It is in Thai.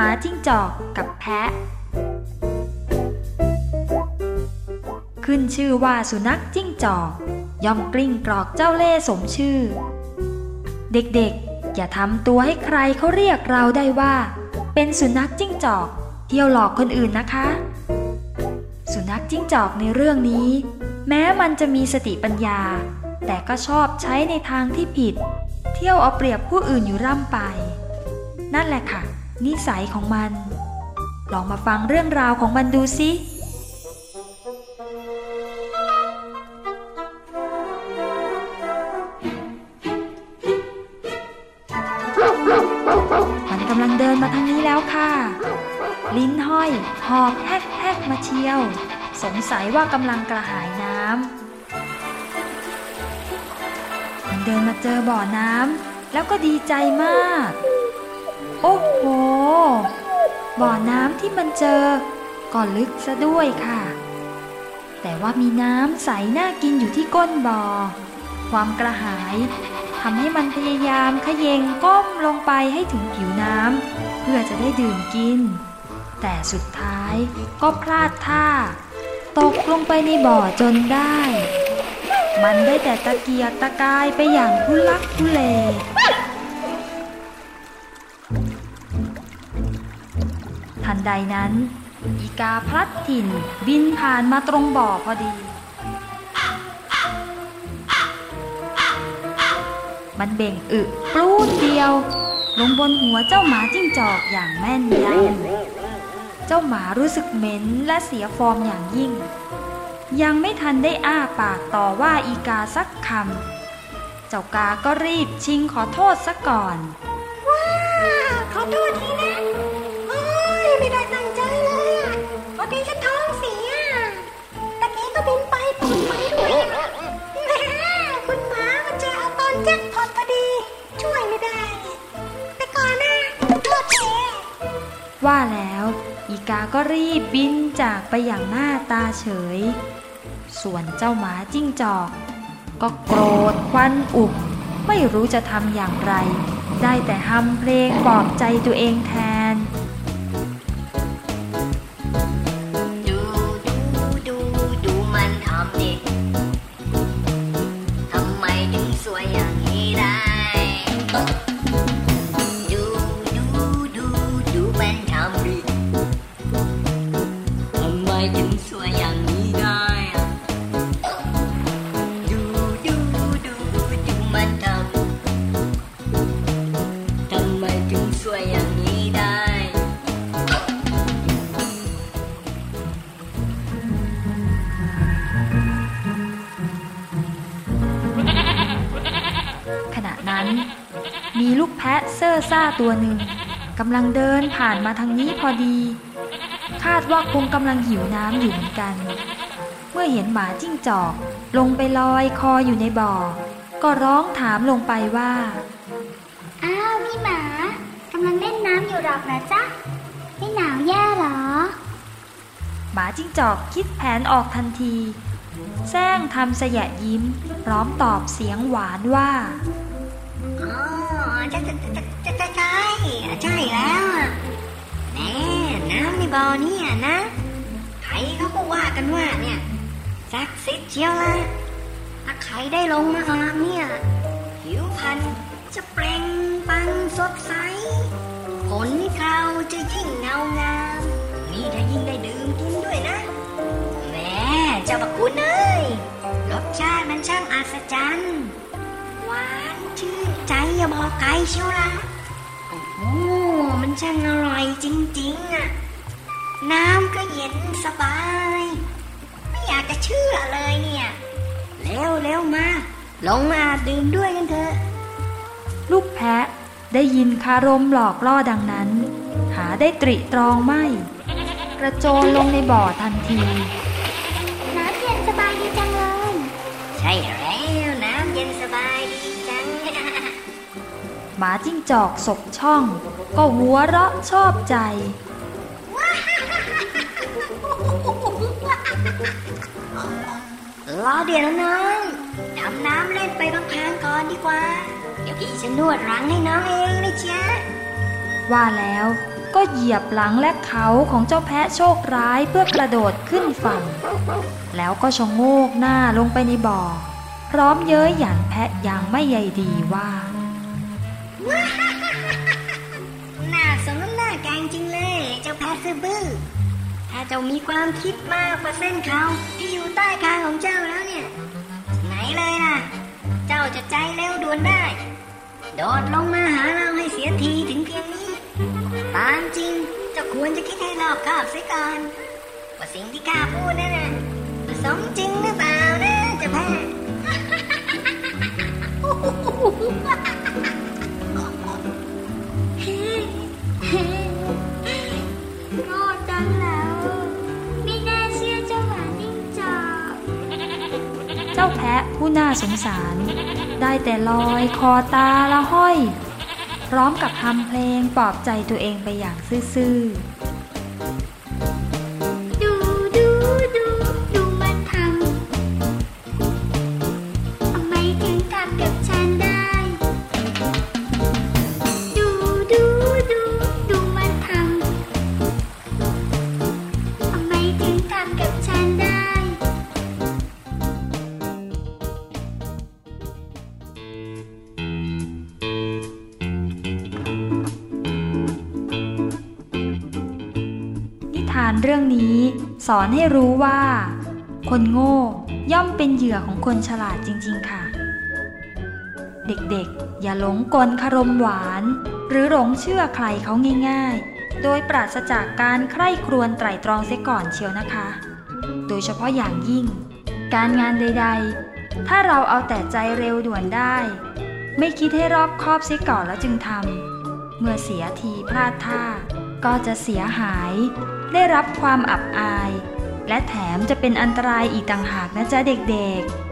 หมาจิ้งจอกกับแพะ ขึ้นชื่อว่าสุนัขจิ้งจอก ย่อมกลิ้งกรอกเจ้าเล่ห์สมชื่อ เด็กๆ อย่าทำตัวให้ใครเขาเรียกเราได้ว่า เป็นสุนัขจิ้งจอก เที่ยวหลอกคนอื่นนะคะ สุนัขจิ้งจอกในเรื่องนี้ แม้มันจะมีสติปัญญา แต่ก็ชอบใช้ในทางที่ผิด เที่ยวเอาเปรียบผู้อื่นอยู่ร่ำไป นั่นแหละค่ะ นิสัยของมัน ลองมาฟังเรื่องราวของมันดูสิมันกำลังเดินมาทางนี้แล้วค่ะ ลิ้นห้อยหอบแฮกแฮกมาเชียว สงสัยว่ากำลังกระหายน้ำมันเดินมาเจอบ่อน้ำแล้วก็ดีใจมาก โอ้โห บ่อน้ำที่มันเจอ ก็ลึกซะด้วยค่ะ แต่ว่ามีน้ำใสน่ากินอยู่ที่ก้นบ่อ ความกระหายทำให้มันพยายามขยเยงก้มลงไปให้ถึงผิวน้ำเพื่อจะได้ดื่มกิน แต่สุดท้ายก็พลาดท่า ตกลงไปในบ่อจนได้ มันได้แต่ตะเกียกตะกายไปอย่างทุลักทุเล นใดนั้น อีกาพลัดถิ่นบินผ่านมาตรงบ่อพอดี มันเบ่งอึปลูดเดียว ลงบนหัวเจ้าหมาจิ้งจอกอย่างแม่นยำเจ้าหมารู้สึกเหม็นและเสียฟอร์มอย่างยิ่ง ยังไม่ทันได้อ้าปากต่อว่าอีกาสักคำเจ้ากาก็รีบชิงขอโทษซะก่อน ว้าขอโทษทีนะ ว่าแล้วอีกาก็รีบบินจากไปอย่างหน้าตาเฉย ส่วนเจ้าหมาจิ้งจอก ก็โกรธควันอุบไม่รู้จะทำอย่างไร ได้แต่ทำเพลงปลอบใจตัวเองแทน มีลูกแพะเซ่อซ่าตัวหนึ่งกำลังเดินผ่านมาทางนี้พอดี คาดว่าคงกำลังหิวน้ำอยู่เหมือนกัน เมื่อเห็นหมาจิ้งจอก ลงไปลอยคออยู่ในบ่อ ก็ร้องถามลงไปว่า อ้าวพี่หมากำลังเล่นน้ำอยู่หรอกนะจ๊ะไม่หนาวแย่เหรอ หมาจิ้งจอกคิดแผนออกทันทีแซงทำสยะยิ้ม พร้อมตอบเสียงหวานว่าอ๋อ ใช่ใช่ใช่ใช่ใช่ใช่แล้วแน่น้ำในบ่อนี่นะใครเขาก็ว่ากันว่าเนี่ยศักดิ์สิทธิ์เชียวละถ้าใครได้ลงมาอาบเนี่ยผิวพรรณจะเปล่งปลังสดใสขนเขาจะยิ่งเงางามนี่ถ้ายิ่งได้ดื่มกินด้วยนะแม่เจ้าประคุณเอ้ยรสชาติมันช่างอัศจรรย์ หวานชื่นใจอย่าบอกใครเชียวละโอ้โหมันช่างอร่อยจริงๆอะ น้ำก็เย็นสบาย ไม่อยากจะเชื่อเลยเนี่ย เร็วเร็วมา ลงมาดื่มด้วยกันเถอะ ลูกแพะได้ยินคารมหลอกล่อดังนั้น หาได้ตริตรองไม่ กระโจนลงในบ่อทันที หมาจิ้งจอกศกช่อง ก็หัวเราะชอบใจ รอเดี๋ยวนะน้องทำน้ำเล่นไปบางพางๆก่อนดีกว่า เดี๋ยวพี่จะนวดหลังให้น้องเองนะจ๊ะ ว่าแล้วก็ก็เหยียบหลังและเขาของเจ้าแพะโชคร้ายเพื่อกระโดดขึ้นฝั่ง แล้วก็ชะโงกหน้าลงไปในบ่อ พร้อมเย้ยหยันแพะอย่างไม่ใยดีว่า น่าสมน้ำหน้าแกงจริงเลย เจ้าแพะซื่อบื้อถ้าเจ้ามีความคิดมากกว่าเส้นเขาที่อยู่ใต้คางของเจ้าแล้วเนี่ย ไหนเลยล่ะ เจ้าจะใจเร็วด่วนได้ โดดลงมาหาเราให้เสียทีถึงเพียงนี้ตามจริงเจ้าควรจะคิดให้รอบคอบเสียก่อนว่าสิ่งที่ข้าพูดนั่นน่ะสมจริงหรือเปล่านะเจ้าแพะ จ้าแพะผู้น่าสงสาร ได้แต่ลอยคอตาละห้อย พร้อมกับทำเพลงปลอบใจตัวเองไปอย่างซื่อดูานเรื่องนี้ สอนให้รู้ว่า คนโง่ย่อมเป็นเหยื่อของคนฉลาดจริง ๆ ค่ะ เด็กๆ อย่าหลงกลคารมหวาน หรือหลงเชื่อใครเขาง่าย ๆ โดยปราศจากการใคร่ครวญไตร่ตรองเสียก่อนเชียวนะคะ โดยเฉพาะอย่างยิ่ง การงานใด ๆ ถ้าเราเอาแต่ใจเร็วด่วนได้ ไม่คิดให้รอบคอบเสียก่อนแล้วจึงทำเมื่อเสียทีพลาดท่า ก็จะเสียหาย ได้รับความอับอาย และแถมจะเป็นอันตรายอีกต่างหากนะจ๊ะเด็กๆ